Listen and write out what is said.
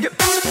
trying get.